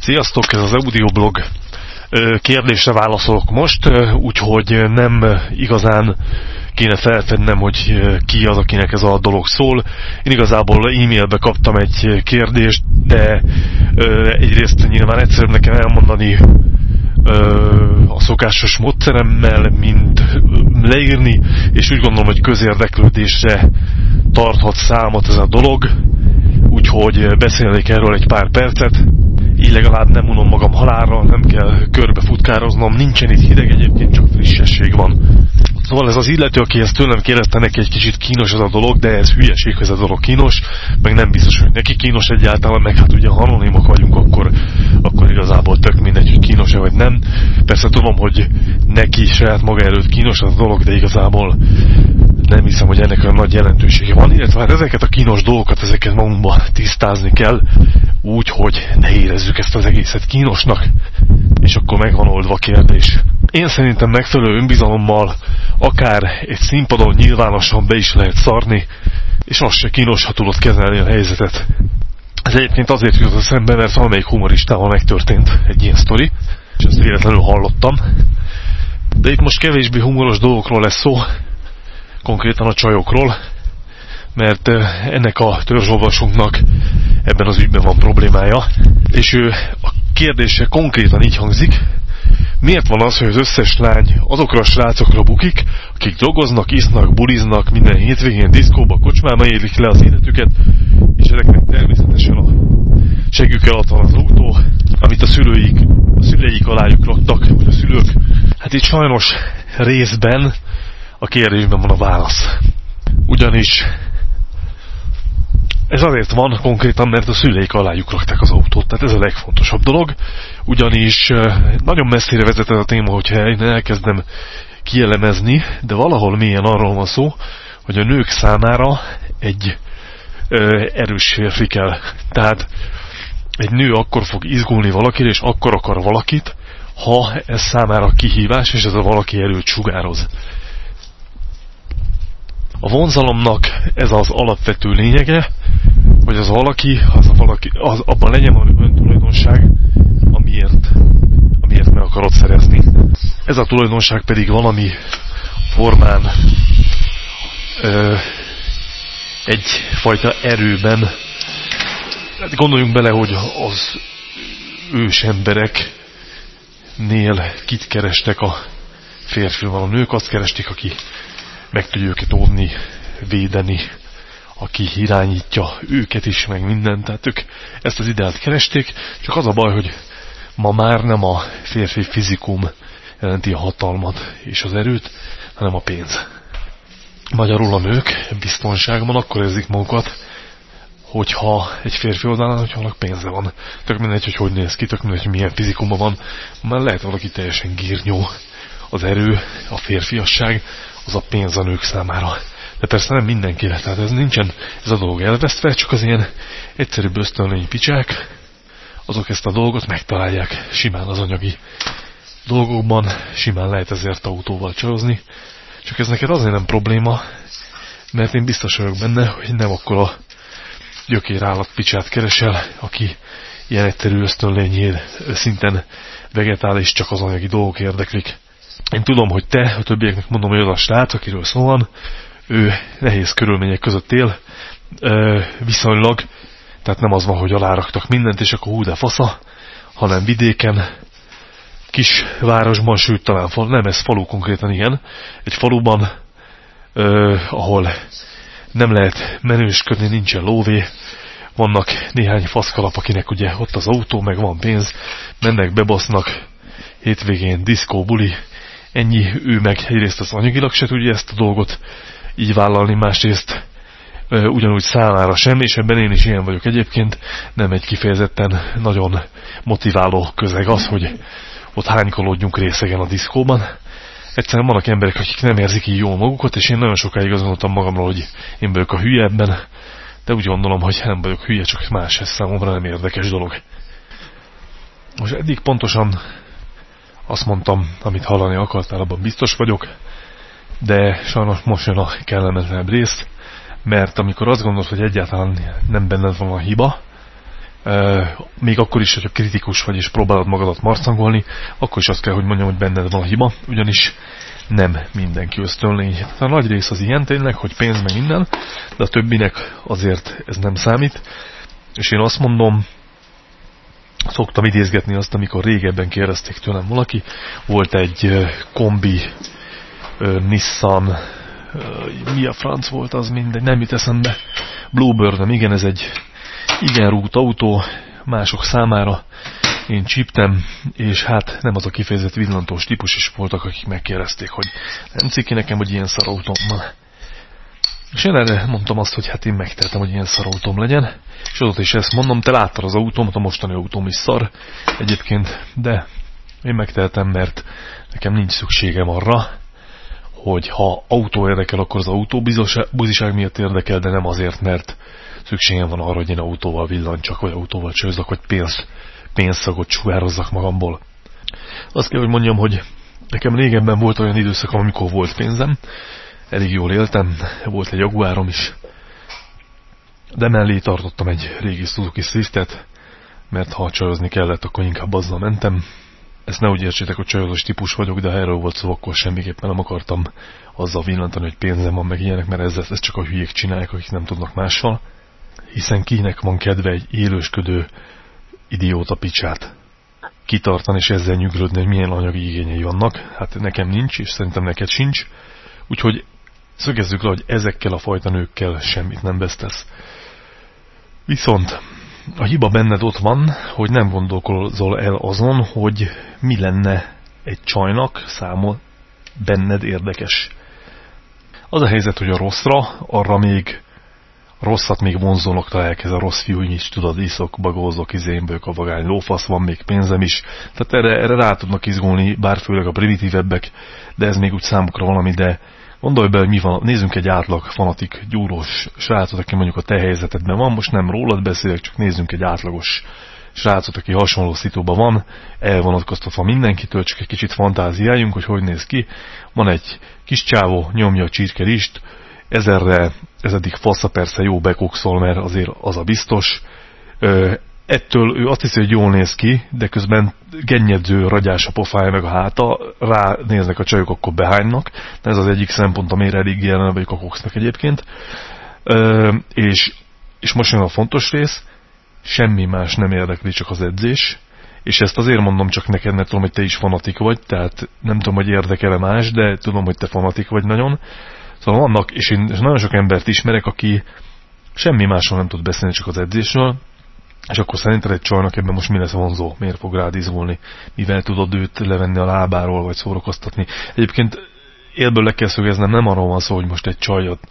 Sziasztok, ez az Audioblog kérdésre válaszolok most, úgyhogy nem igazán kéne feltennem, hogy ki az, akinek ez a dolog szól. Én igazából e-mailbe kaptam egy kérdést, de egyrészt nyilván egyszerűbb nekem elmondani a szokásos módszeremmel, mint leírni, és úgy gondolom, hogy közérdeklődésre tarthat számot ez a dolog, úgyhogy beszélnék erről egy pár percet így legalább nem unom magam halálra, nem kell körbe futkároznom, nincsen itt hideg, egyébként csak frissesség van. Szóval ez az illető, aki ezt tőlem kérdezte, neki egy kicsit kínos ez a dolog, de ez hülyeség, hogy ez a dolog kínos, meg nem biztos, hogy neki kínos egyáltalán, meg hát ugye ha anonimok vagyunk, akkor, akkor igazából tök mindegy, hogy kínos-e vagy nem. Persze tudom, hogy neki saját maga előtt kínos az a dolog, de igazából nem hiszem, hogy ennek olyan nagy jelentősége van, illetve hát ezeket a kínos dolgokat, ezeket magunkban tisztázni kell, úgy, hogy ne érezzük ezt az egészet kínosnak, és akkor megvan oldva a kérdés. Én szerintem megfelelő önbizalommal akár egy színpadon nyilvánosan be is lehet szarni, és az se kínos, ha tudod kezelni a helyzetet. Ez egyébként azért jutott szembe, mert valamelyik humoristával megtörtént egy ilyen sztori, és ezt véletlenül hallottam. De itt most kevésbé humoros dolgokról lesz szó, konkrétan a csajokról, mert ennek a törzsolvasunknak ebben az ügyben van problémája, és ő a kérdése konkrétan így hangzik, miért van az, hogy az összes lány azokra a srácokra bukik, akik dolgoznak, isznak, buliznak, minden hétvégén diszkóba, kocsmába élik le az életüket, és ezeknek természetesen a segük alatt van az autó, amit a szülőik, a szüleik alájuk raktak, vagy a szülők. Hát itt sajnos részben a kérdésben van a válasz. Ugyanis ez azért van konkrétan, mert a szüleik alájuk rakták az autót, tehát ez a legfontosabb dolog, ugyanis nagyon messzire vezet ez a téma, hogyha én elkezdem kielemezni, de valahol mélyen arról van szó, hogy a nők számára egy ö, erős férfi kell. Tehát egy nő akkor fog izgulni valakire, és akkor akar valakit, ha ez számára kihívás, és ez a valaki erőt sugároz. A vonzalomnak ez az alapvető lényege, hogy az valaki, az a valaki, az, abban legyen valami öntulajdonság, amiért, amiért meg akarod szerezni. Ez a tulajdonság pedig valami formán ö, egyfajta erőben, hát gondoljunk bele, hogy az ős embereknél kit kerestek a férfival. A nők azt keresték, aki meg tudja őket óvni, védeni, aki irányítja őket is, meg mindent. Tehát ők ezt az ideát keresték, csak az a baj, hogy ma már nem a férfi fizikum jelenti a hatalmat és az erőt, hanem a pénz. Magyarul a nők biztonságban akkor érzik magukat, hogyha egy férfi oldalán, hogyha annak pénze van. Tök mindegy, hogy hogy néz ki, tök mindegy, hogy milyen fizikumban van. Már lehet valaki teljesen gírnyó. Az erő, a férfiasság, az a pénz a nők számára. De persze nem mindenkire, tehát ez nincsen ez a dolog elvesztve, csak az ilyen egyszerűbb ösztönlény picsák, azok ezt a dolgot megtalálják simán az anyagi dolgokban, simán lehet ezért autóval csajozni, csak ez neked azért nem probléma, mert én biztos vagyok benne, hogy nem akkor a gyökér állatpicsát keresel, aki ilyen egyszerű ösztönlényér szinten vegetális, csak az anyagi dolgok érdeklik. Én tudom, hogy te, a többieknek mondom, hogy az a srác, akiről szó van, ő nehéz körülmények között él, viszonylag, tehát nem az van, hogy aláraktak mindent, és akkor hú de fasza, hanem vidéken, kis városban, sőt talán fal, nem ez falu konkrétan ilyen, egy faluban, eh, ahol nem lehet menősködni, nincsen lóvé, vannak néhány faszkalap, akinek ugye ott az autó, meg van pénz, mennek, bebasznak, hétvégén diszkó, buli, ennyi, ő meg egyrészt az anyagilag se tudja ezt a dolgot így vállalni, másrészt ugyanúgy számára sem, és ebben én is ilyen vagyok egyébként, nem egy kifejezetten nagyon motiváló közeg az, hogy ott hánykolódjunk részegen a diszkóban. Egyszerűen vannak emberek, akik nem érzik így jól magukat, és én nagyon sokáig azt gondoltam magamról, hogy én vagyok a hülye ebben, de úgy gondolom, hogy nem vagyok hülye, csak más ez számomra nem érdekes dolog. Most eddig pontosan azt mondtam, amit hallani akartál, abban biztos vagyok, de sajnos most jön a kellemetlenebb rész, mert amikor azt gondolod, hogy egyáltalán nem benned van a hiba, még akkor is, hogyha kritikus vagy és próbálod magadat marcangolni, akkor is azt kell, hogy mondjam, hogy benned van a hiba, ugyanis nem mindenki ösztönlény. Hát a nagy rész az ilyen tényleg, hogy pénz meg minden, de a többinek azért ez nem számít. És én azt mondom, szoktam idézgetni azt, amikor régebben kérdezték tőlem valaki, volt egy kombi Nissan, mi a franc volt az mindegy, nem jut eszembe, Bluebird, nem igen, ez egy igen rúgt autó mások számára, én csíptem, és hát nem az a kifejezett villantós típus is voltak, akik megkérdezték, hogy nem ciki nekem, hogy ilyen szarautóm van. És én erre mondtam azt, hogy hát én megteltem, hogy ilyen szarautóm legyen, és azóta is ezt mondom, te láttad az autómat, a mostani autóm is szar egyébként, de én megteltem, mert nekem nincs szükségem arra, hogy ha autó érdekel, akkor az autó buziság miatt érdekel, de nem azért, mert szükségem van arra, hogy én autóval villancsak, vagy autóval csőzzak, vagy pénzt pénzszagot sugározzak magamból. Azt kell, hogy mondjam, hogy nekem régebben volt olyan időszak, amikor volt pénzem, elég jól éltem, volt egy Jaguárom is, de mellé tartottam egy régi Suzuki Swiftet, mert ha csajozni kellett, akkor inkább azzal mentem. Ezt ne úgy értsétek, hogy csajozós típus vagyok, de ha erről volt szó, akkor semmiképpen nem akartam azzal villantani, hogy pénzem van, meg ilyenek, mert ez, ez csak a hülyék csinálják, akik nem tudnak mással. Hiszen kinek van kedve egy élősködő idióta picsát kitartani és ezzel nyugodni, hogy milyen anyagi igényei vannak. Hát nekem nincs, és szerintem neked sincs. Úgyhogy szögezzük le, hogy ezekkel a fajta nőkkel semmit nem vesztesz. Viszont a hiba benned ott van, hogy nem gondolkozol el azon, hogy mi lenne egy csajnak számol benned érdekes. Az a helyzet, hogy a rosszra, arra még rosszat még vonzónak találják ez a rossz fiú, is tudod, iszok, bagózok, izénbők, a vagány lófasz, van még pénzem is. Tehát erre, erre rá tudnak izgulni, bár főleg a primitívebbek, de ez még úgy számukra valami, de gondolj be, hogy mi van, nézzünk egy átlag fanatik, gyúrós srácot, aki mondjuk a te helyzetedben van, most nem rólad beszélek, csak nézzünk egy átlagos srácot, aki hasonló szituban van, elvonatkoztatva mindenkitől, csak egy kicsit fantáziáljunk, hogy hogy néz ki. Van egy kis csávó, nyomja a csirkelist, ezerre, ez eddig fasza persze jó bekokszol, mert azért az a biztos. Ettől ő azt hiszi, hogy jól néz ki, de közben gennyedző ragyás a pofája meg a háta, rá néznek a csajok, akkor behánynak. Ez az egyik szempont, amire elég jelen vagyok a koksznak egyébként. Ö, és, és most jön a fontos rész, semmi más nem érdekli, csak az edzés. És ezt azért mondom csak neked, mert tudom, hogy te is fanatik vagy, tehát nem tudom, hogy érdekel-e más, de tudom, hogy te fanatik vagy nagyon. Szóval vannak, és én nagyon sok embert ismerek, aki semmi másról nem tud beszélni, csak az edzésről, és akkor szerinted egy csajnak ebben most mi lesz vonzó? Miért fog rád izgulni? Mivel tudod őt levenni a lábáról, vagy szórakoztatni? Egyébként élből le kell szögeznem, nem arról van szó, hogy most egy csajot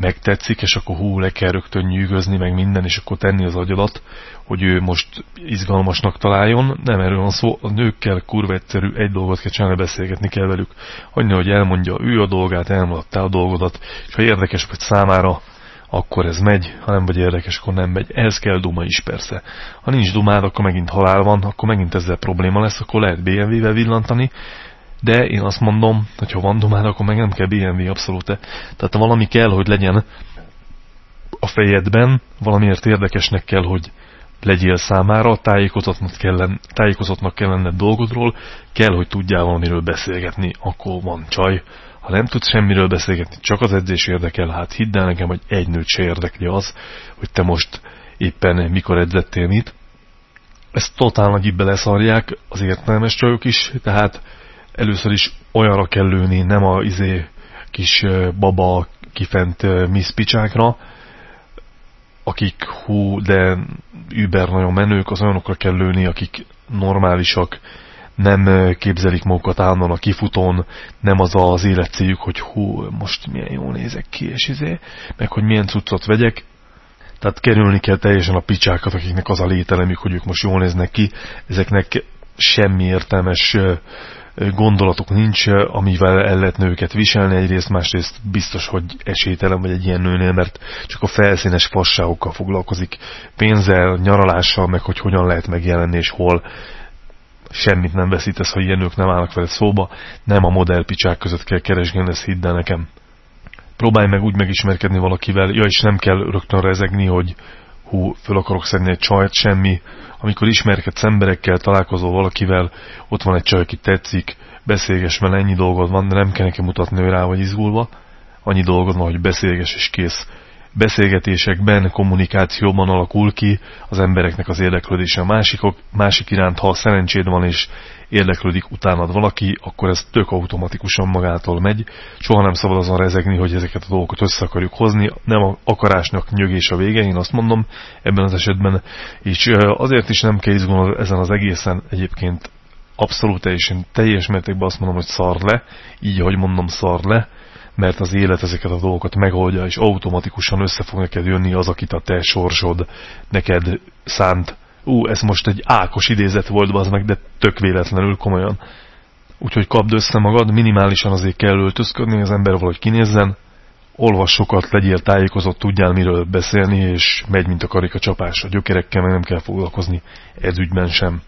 megtetszik, és akkor hú, le kell rögtön nyűgözni, meg minden, és akkor tenni az agyadat, hogy ő most izgalmasnak találjon. Nem erről van szó, a nőkkel kurva egyszerű, egy dolgot kell csinálni, beszélgetni kell velük. Hagyni, hogy elmondja ő a dolgát, elmondta a dolgodat, és ha érdekes vagy számára, akkor ez megy, ha nem vagy érdekes, akkor nem megy. Ehhez kell duma is persze. Ha nincs dumád, akkor megint halál van, akkor megint ezzel probléma lesz, akkor lehet BMW-vel villantani, de én azt mondom, hogy ha van dumád, akkor meg nem kell BMW abszolút. Tehát valami kell, hogy legyen a fejedben, valamiért érdekesnek kell, hogy legyél számára, tájékozottnak kell, tájékozottnak kell lenned dolgodról, kell, hogy tudjál valamiről beszélgetni, akkor van csaj. Ha nem tudsz semmiről beszélgetni, csak az edzés érdekel, hát hidd el nekem, hogy egy nőt se érdekli az, hogy te most éppen mikor edzettél mit. Ezt totál nagy beleszarják az értelmes csajok is, tehát először is olyanra kell lőni, nem a izé kis baba kifent miszpicsákra, akik hú, de über nagyon menők, az olyanokra kell lőni, akik normálisak, nem képzelik magukat állandóan a kifutón, nem az az életcéljuk, hogy hú, most milyen jól nézek ki, és izé, meg hogy milyen cuccot vegyek. Tehát kerülni kell teljesen a picsákat, akiknek az a lételemük, hogy ők most jól néznek ki. Ezeknek semmi értelmes gondolatok nincs, amivel el lehetne őket viselni. Egyrészt, másrészt biztos, hogy esélytelen vagy egy ilyen nőnél, mert csak a felszínes fasságokkal foglalkozik. Pénzzel, nyaralással, meg hogy hogyan lehet megjelenni és hol semmit nem veszítesz, ha ilyen nők nem állnak veled szóba. Nem a modellpicsák között kell keresgélni, ezt hidd el nekem. Próbálj meg úgy megismerkedni valakivel, ja és nem kell rögtön rezegni, hogy hú, föl akarok szedni egy csajt, semmi. Amikor ismerkedsz emberekkel, találkozol valakivel, ott van egy csaj, aki tetszik, beszélges vele, ennyi dolgod van, de nem kell nekem mutatni, rá vagy izgulva. Annyi dolgod van, hogy beszélges és kész beszélgetésekben, kommunikációban alakul ki az embereknek az érdeklődése a másikok, másik iránt, ha szerencséd van és érdeklődik utánad valaki, akkor ez tök automatikusan magától megy. Soha nem szabad azon rezegni, hogy ezeket a dolgokat össze akarjuk hozni. Nem a akarásnak nyögés a vége, én azt mondom ebben az esetben. És azért is nem kell izgulni ezen az egészen egyébként abszolút teljesen teljes mértékben azt mondom, hogy szar le, így ahogy mondom szar le, mert az élet ezeket a dolgokat megoldja, és automatikusan össze fog neked jönni az, akit a te sorsod neked szánt. Ú, ez most egy ákos idézet volt, az meg, de tök véletlenül komolyan. Úgyhogy kapd össze magad, minimálisan azért kell öltözködni, az ember valahogy kinézzen, olvas sokat, legyél tájékozott, tudjál miről beszélni, és megy, mint a karika csapás. A gyökerekkel meg nem kell foglalkozni ez ügyben sem.